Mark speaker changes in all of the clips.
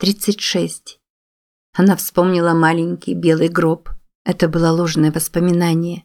Speaker 1: 36. Она вспомнила маленький белый гроб. Это было ложное воспоминание.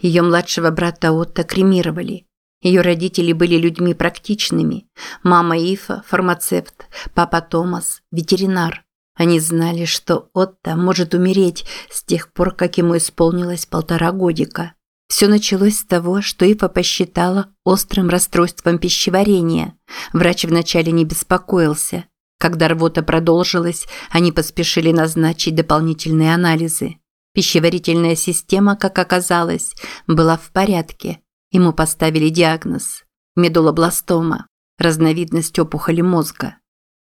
Speaker 1: Ее младшего брата Отто кремировали. Ее родители были людьми практичными. Мама Ифа – фармацевт, папа Томас – ветеринар. Они знали, что Отто может умереть с тех пор, как ему исполнилось полтора годика. Все началось с того, что Ифа посчитала острым расстройством пищеварения. Врач вначале не беспокоился – когда рвота продолжилась, они поспешили назначить дополнительные анализы. Пищеварительная система, как оказалось, была в порядке. Ему поставили диагноз – медулобластома, разновидность опухоли мозга.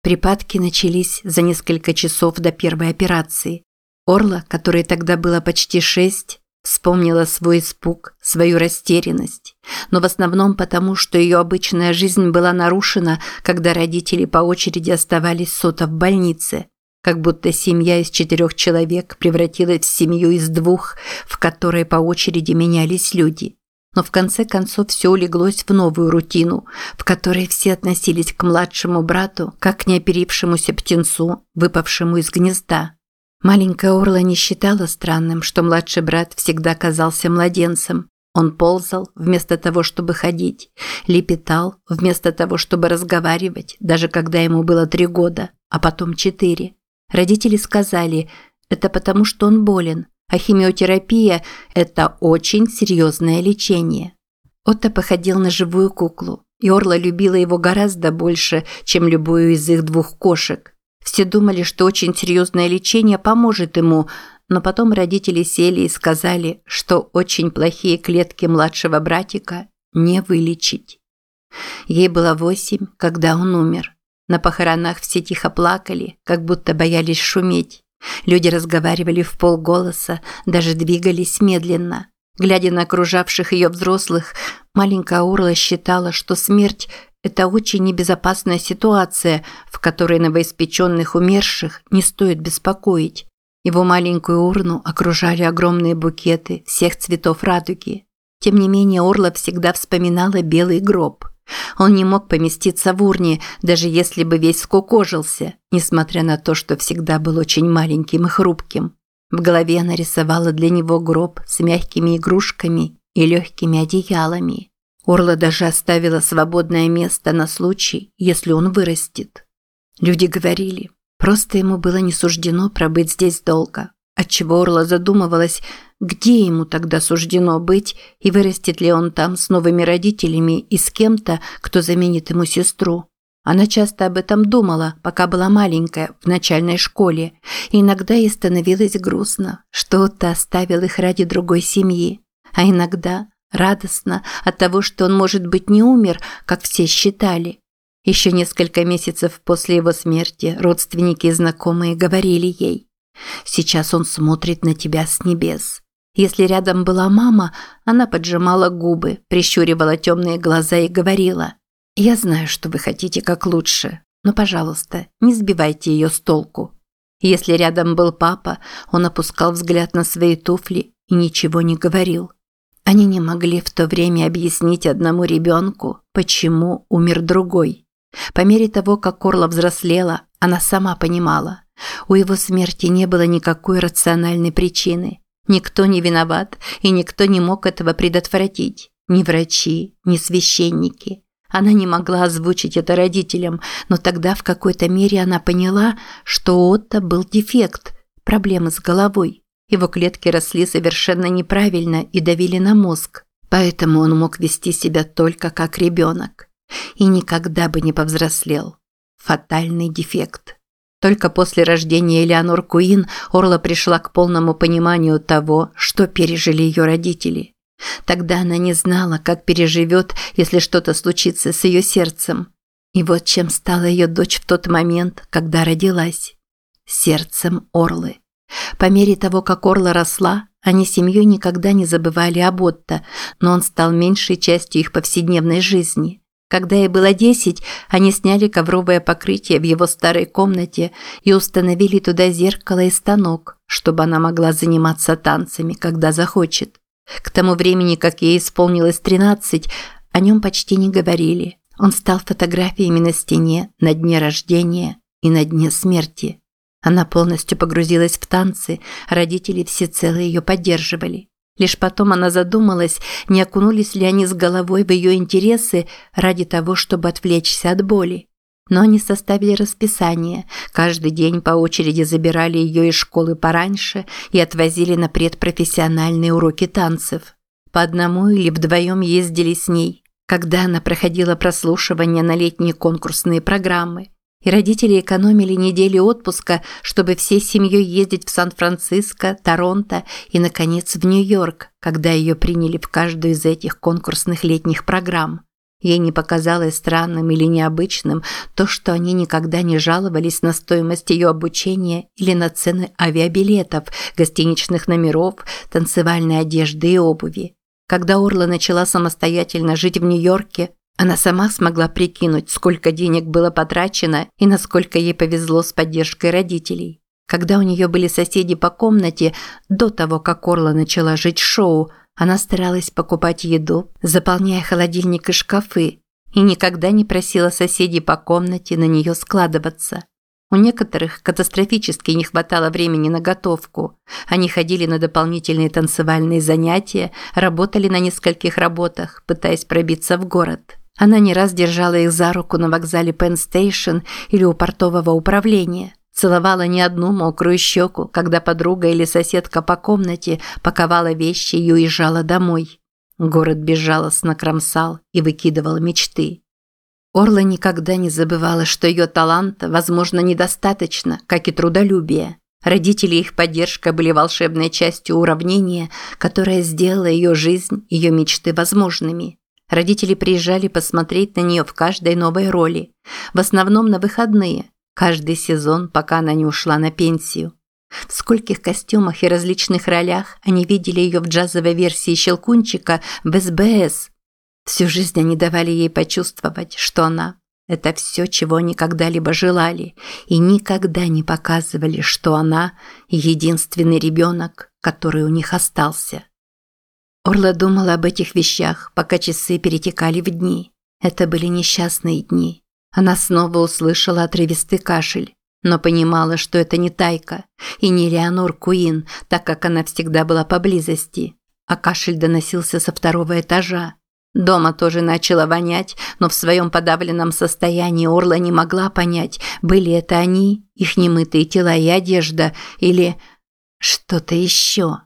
Speaker 1: Припадки начались за несколько часов до первой операции. Орла, которой тогда было почти шесть, Вспомнила свой испуг, свою растерянность, но в основном потому, что ее обычная жизнь была нарушена, когда родители по очереди оставались сота в больнице, как будто семья из четырех человек превратилась в семью из двух, в которой по очереди менялись люди. Но в конце концов все улеглось в новую рутину, в которой все относились к младшему брату, как к неоперившемуся птенцу, выпавшему из гнезда. Маленькая Орла не считала странным, что младший брат всегда казался младенцем. Он ползал вместо того, чтобы ходить, лепетал вместо того, чтобы разговаривать, даже когда ему было три года, а потом четыре. Родители сказали, это потому, что он болен, а химиотерапия – это очень серьезное лечение. Отто походил на живую куклу, и Орла любила его гораздо больше, чем любую из их двух кошек. Все думали, что очень серьезное лечение поможет ему, но потом родители сели и сказали, что очень плохие клетки младшего братика не вылечить. Ей было восемь, когда он умер. На похоронах все тихо плакали, как будто боялись шуметь. Люди разговаривали в полголоса, даже двигались медленно. Глядя на окружавших ее взрослых, маленькая Урла считала, что смерть это очень небезопасная ситуация, в которой новоиспеченных умерших не стоит беспокоить. Его маленькую урну окружали огромные букеты всех цветов радуги. Тем не менее, Орла всегда вспоминала белый гроб. Он не мог поместиться в урне, даже если бы весь скукожился, несмотря на то, что всегда был очень маленьким и хрупким. В голове она рисовала для него гроб с мягкими игрушками и легкими одеялами. Орла даже оставила свободное место на случай, если он вырастет. Люди говорили, просто ему было не суждено пробыть здесь долго. Отчего Орла задумывалась, где ему тогда суждено быть и вырастет ли он там с новыми родителями и с кем-то, кто заменит ему сестру. Она часто об этом думала, пока была маленькая, в начальной школе, и иногда ей становилось грустно, что Отто оставил их ради другой семьи, а иногда Радостно от того, что он, может быть, не умер, как все считали. Еще несколько месяцев после его смерти родственники и знакомые говорили ей. «Сейчас он смотрит на тебя с небес». Если рядом была мама, она поджимала губы, прищуривала темные глаза и говорила. «Я знаю, что вы хотите как лучше, но, пожалуйста, не сбивайте ее с толку». Если рядом был папа, он опускал взгляд на свои туфли и ничего не говорил. Они не могли в то время объяснить одному ребенку, почему умер другой. По мере того, как Корла взрослела, она сама понимала. У его смерти не было никакой рациональной причины. Никто не виноват, и никто не мог этого предотвратить. Ни врачи, ни священники. Она не могла озвучить это родителям, но тогда в какой-то мере она поняла, что Отто был дефект, проблемы с головой. Его клетки росли совершенно неправильно и давили на мозг, поэтому он мог вести себя только как ребенок. И никогда бы не повзрослел. Фатальный дефект. Только после рождения Элеонор Куин Орла пришла к полному пониманию того, что пережили ее родители. Тогда она не знала, как переживет, если что-то случится с ее сердцем. И вот чем стала ее дочь в тот момент, когда родилась. Сердцем Орлы. По мере того, как Орла росла, они семьей никогда не забывали об Отто, но он стал меньшей частью их повседневной жизни. Когда ей было десять, они сняли ковровое покрытие в его старой комнате и установили туда зеркало и станок, чтобы она могла заниматься танцами, когда захочет. К тому времени, как ей исполнилось тринадцать, о нем почти не говорили. Он стал фотографиями на стене, на дне рождения и на дне смерти. Она полностью погрузилась в танцы, родители всецело ее поддерживали. Лишь потом она задумалась, не окунулись ли они с головой в ее интересы ради того, чтобы отвлечься от боли. Но они составили расписание, каждый день по очереди забирали ее из школы пораньше и отвозили на предпрофессиональные уроки танцев. По одному или вдвоем ездили с ней, когда она проходила прослушивание на летние конкурсные программы и родители экономили недели отпуска, чтобы всей семьей ездить в Сан-Франциско, Торонто и, наконец, в Нью-Йорк, когда ее приняли в каждую из этих конкурсных летних программ. Ей не показалось странным или необычным то, что они никогда не жаловались на стоимость ее обучения или на цены авиабилетов, гостиничных номеров, танцевальной одежды и обуви. Когда Орла начала самостоятельно жить в Нью-Йорке, она сама смогла прикинуть, сколько денег было потрачено и насколько ей повезло с поддержкой родителей. Когда у нее были соседи по комнате, до того, как Орла начала жить шоу, она старалась покупать еду, заполняя холодильник и шкафы, и никогда не просила соседей по комнате на нее складываться. У некоторых катастрофически не хватало времени на готовку. Они ходили на дополнительные танцевальные занятия, работали на нескольких работах, пытаясь пробиться в город. Она не раз держала их за руку на вокзале Station или у портового управления. Целовала не одну мокрую щеку, когда подруга или соседка по комнате паковала вещи и уезжала домой. Город безжалостно кромсал и выкидывал мечты. Орла никогда не забывала, что ее таланта, возможно, недостаточно, как и трудолюбия. Родители и их поддержка были волшебной частью уравнения, которое сделало ее жизнь, ее мечты возможными. Родители приезжали посмотреть на нее в каждой новой роли, в основном на выходные, каждый сезон, пока она не ушла на пенсию. В скольких костюмах и различных ролях они видели ее в джазовой версии «Щелкунчика» в СБС. Всю жизнь они давали ей почувствовать, что она – это все, чего они когда-либо желали, и никогда не показывали, что она – единственный ребенок, который у них остался. Орла думала об этих вещах, пока часы перетекали в дни. Это были несчастные дни. Она снова услышала отрывистый кашель, но понимала, что это не Тайка и не Леонор Куин, так как она всегда была поблизости. А кашель доносился со второго этажа. Дома тоже начала вонять, но в своем подавленном состоянии Орла не могла понять, были это они, их немытые тела и одежда, или что-то еще.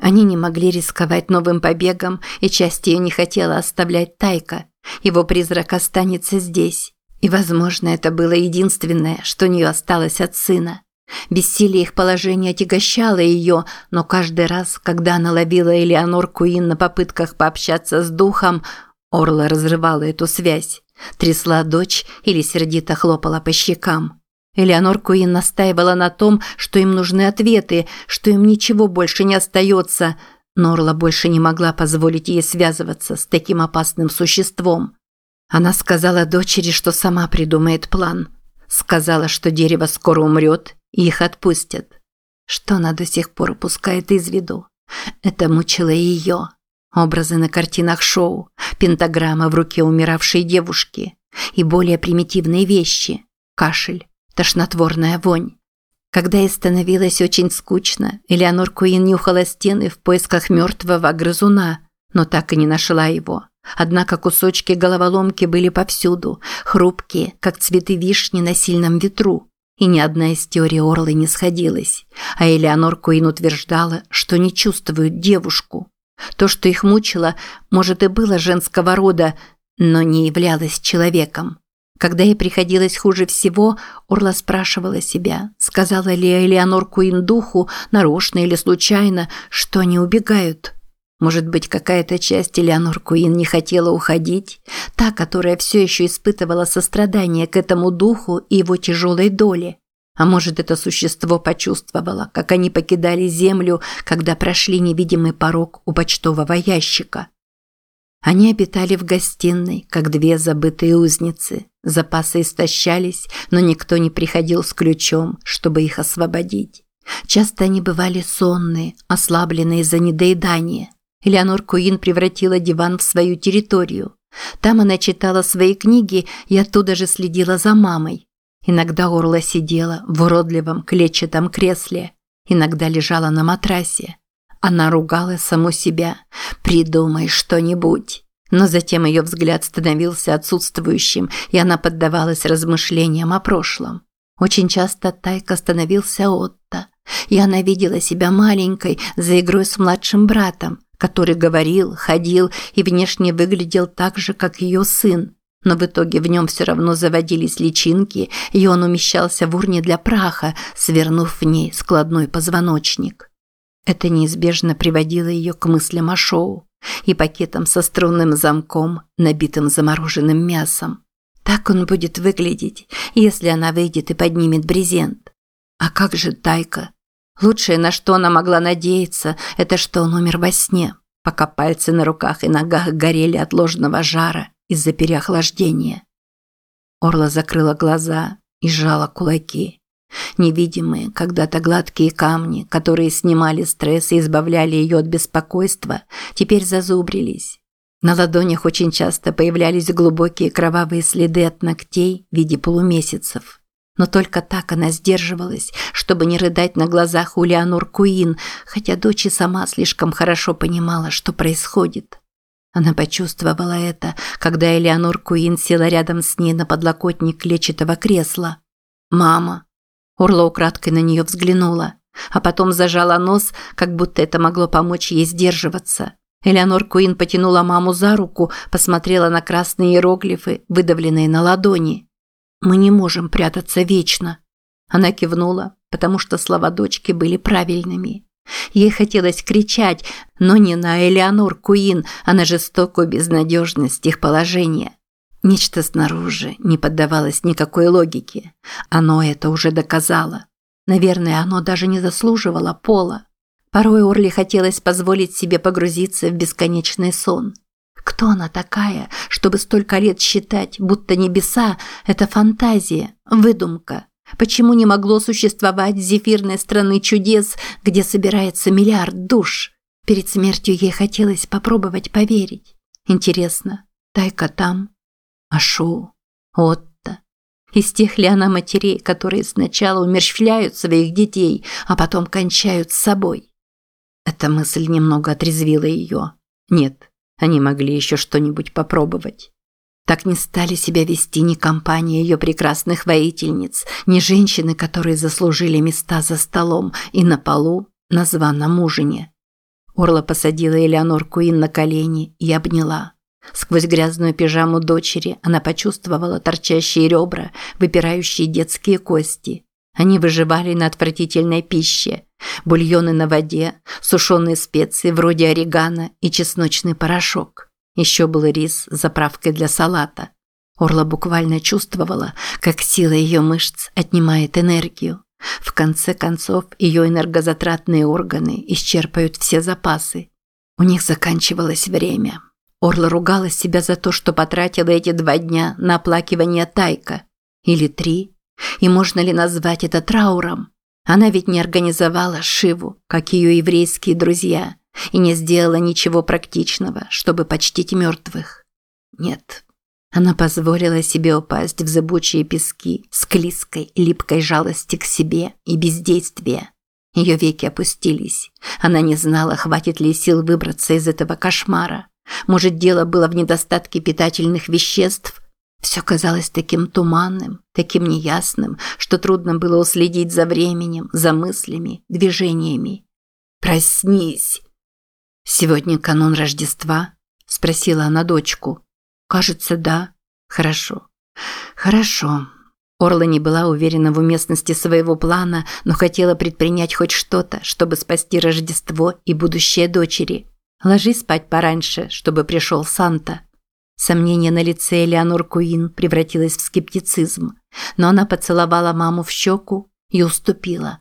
Speaker 1: Они не могли рисковать новым побегом, и часть ее не хотела оставлять Тайка. Его призрак останется здесь. И, возможно, это было единственное, что у нее осталось от сына. Бессилие их положения отягощало ее, но каждый раз, когда она ловила Элеонор Куин на попытках пообщаться с духом, Орла разрывала эту связь, трясла дочь или сердито хлопала по щекам. Элеонор Куин настаивала на том, что им нужны ответы, что им ничего больше не остается. Норла больше не могла позволить ей связываться с таким опасным существом. Она сказала дочери, что сама придумает план. Сказала, что дерево скоро умрет, и их отпустят. Что она до сих пор упускает из виду? Это мучило ее. Образы на картинах шоу, пентаграмма в руке умиравшей девушки и более примитивные вещи – кашель, тошнотворная вонь. Когда ей становилось очень скучно, Элеонор Куин нюхала стены в поисках мертвого грызуна, но так и не нашла его. Однако кусочки головоломки были повсюду, хрупкие, как цветы вишни на сильном ветру. И ни одна из теорий Орлы не сходилась. А Элеонор Куин утверждала, что не чувствует девушку. То, что их мучило, может и было женского рода, но не являлось человеком. Когда ей приходилось хуже всего, Орла спрашивала себя, сказала ли Элеонор Куин духу, нарочно или случайно, что они убегают. Может быть, какая-то часть Элеонор Куин не хотела уходить, та, которая все еще испытывала сострадание к этому духу и его тяжелой доле. А может, это существо почувствовало, как они покидали землю, когда прошли невидимый порог у почтового ящика. Они обитали в гостиной, как две забытые узницы. Запасы истощались, но никто не приходил с ключом, чтобы их освободить. Часто они бывали сонные, ослабленные из-за недоедания. Элеонор Куин превратила диван в свою территорию. Там она читала свои книги и оттуда же следила за мамой. Иногда Орла сидела в уродливом клетчатом кресле, иногда лежала на матрасе. Она ругала саму себя. «Придумай что-нибудь». Но затем ее взгляд становился отсутствующим, и она поддавалась размышлениям о прошлом. Очень часто Тайка становился Отто, и она видела себя маленькой за игрой с младшим братом, который говорил, ходил и внешне выглядел так же, как ее сын. Но в итоге в нем все равно заводились личинки, и он умещался в урне для праха, свернув в ней складной позвоночник. Это неизбежно приводило ее к мыслям о шоу и пакетам со струнным замком, набитым замороженным мясом. Так он будет выглядеть, если она выйдет и поднимет брезент. А как же Тайка? Лучшее, на что она могла надеяться, это что он умер во сне, пока пальцы на руках и ногах горели от ложного жара из-за переохлаждения. Орла закрыла глаза и сжала кулаки. Невидимые, когда-то гладкие камни, которые снимали стресс и избавляли ее от беспокойства, теперь зазубрились. На ладонях очень часто появлялись глубокие кровавые следы от ногтей в виде полумесяцев. Но только так она сдерживалась, чтобы не рыдать на глазах у Леонор Куин, хотя дочь и сама слишком хорошо понимала, что происходит. Она почувствовала это, когда Элеонор Куин села рядом с ней на подлокотник клетчатого кресла. «Мама!» Орла украдкой на нее взглянула, а потом зажала нос, как будто это могло помочь ей сдерживаться. Элеонор Куин потянула маму за руку, посмотрела на красные иероглифы, выдавленные на ладони. Мы не можем прятаться вечно. Она кивнула, потому что слова дочки были правильными. Ей хотелось кричать, но не на Элеонор Куин, а на жестокую безнадежность их положения. Нечто снаружи не поддавалось никакой логике. Оно это уже доказало. Наверное, оно даже не заслуживало пола. Порой Орли хотелось позволить себе погрузиться в бесконечный сон – кто она такая, чтобы столько лет считать, будто небеса – это фантазия, выдумка? Почему не могло существовать зефирной страны чудес, где собирается миллиард душ? Перед смертью ей хотелось попробовать поверить. Интересно, Тайка там? Ашу? Отто? Из тех ли она матерей, которые сначала умерщвляют своих детей, а потом кончают с собой? Эта мысль немного отрезвила ее. Нет, они могли еще что-нибудь попробовать. Так не стали себя вести ни компания ее прекрасных воительниц, ни женщины, которые заслужили места за столом и на полу на званом ужине. Орла посадила Элеонор Куин на колени и обняла. Сквозь грязную пижаму дочери она почувствовала торчащие ребра, выпирающие детские кости. Они выживали на отвратительной пище, бульоны на воде, сушеные специи вроде орегано и чесночный порошок. Еще был рис с заправкой для салата. Орла буквально чувствовала, как сила ее мышц отнимает энергию. В конце концов, ее энергозатратные органы исчерпают все запасы. У них заканчивалось время. Орла ругала себя за то, что потратила эти два дня на оплакивание Тайка. Или три. И можно ли назвать это трауром? Она ведь не организовала Шиву, как ее еврейские друзья, и не сделала ничего практичного, чтобы почтить мертвых. Нет. Она позволила себе упасть в зыбучие пески с клизкой, липкой жалости к себе и бездействия. Ее веки опустились. Она не знала, хватит ли сил выбраться из этого кошмара. Может, дело было в недостатке питательных веществ, все казалось таким туманным, таким неясным, что трудно было уследить за временем, за мыслями, движениями. «Проснись!» «Сегодня канун Рождества?» – спросила она дочку. «Кажется, да. Хорошо. Хорошо». Орла не была уверена в уместности своего плана, но хотела предпринять хоть что-то, чтобы спасти Рождество и будущее дочери. Ложись спать пораньше, чтобы пришел Санта. Сомнение на лице Элеонор Куин превратилось в скептицизм, но она поцеловала маму в щеку и уступила.